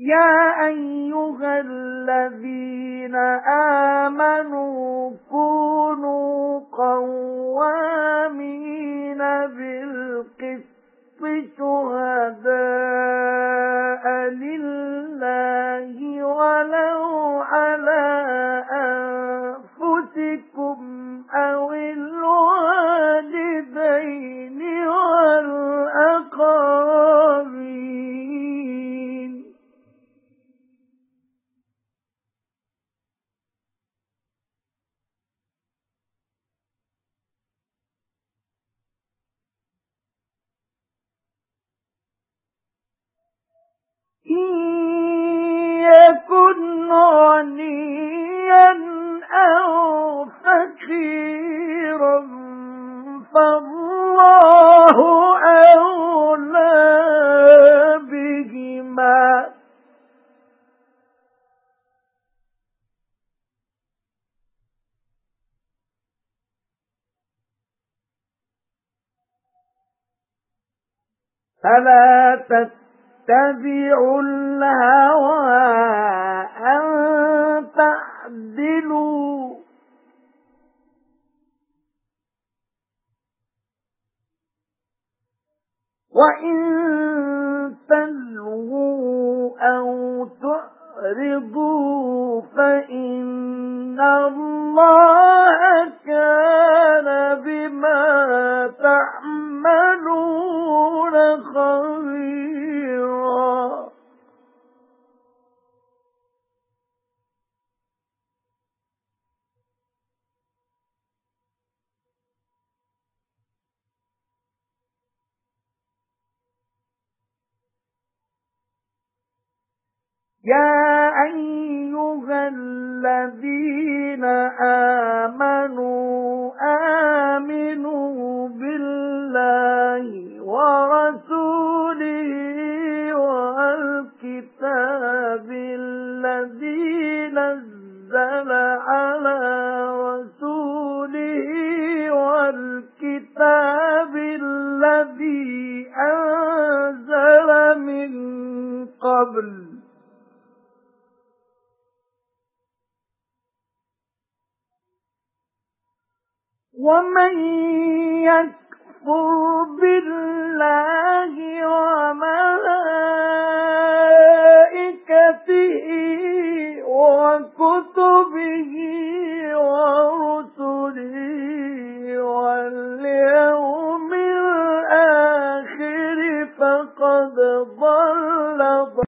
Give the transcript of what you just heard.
يَا أَيُّهَا الَّذِينَ آمَنُوا كُونُوا قَوَّامِينَ بِالْقِسْطِ شُهَدَاءَ لِلَّهِ إِن يَكُنْ غَنِيًّا أَوْ فَاللَّهُ أَوْلَى بِهِمَا فَلَا تَتَّبِعُوا تَتَّبِعُوا الْهَوَى أَن تَعْدِلُوا وَإِن تَلْوُوا أَوْ تُعْرِضُوا فَإِنَّ اللَّهَ يَا أَيُّهَا الَّذِينَ آمَنُوا آمِنُوا بِاللَّهِ وَرَسُولِهِ وَالْكِتَابِ الَّذِي نَزَّلَ عَلَى رَسُولِهِ وَالْكِتَابِ الَّذِي أَنزَلَ مِن قَبْلُ وَمَن يَكْفُرْ بِاللَّهِ وَمَلَائِكَتِهِ وَكُتُبِهِ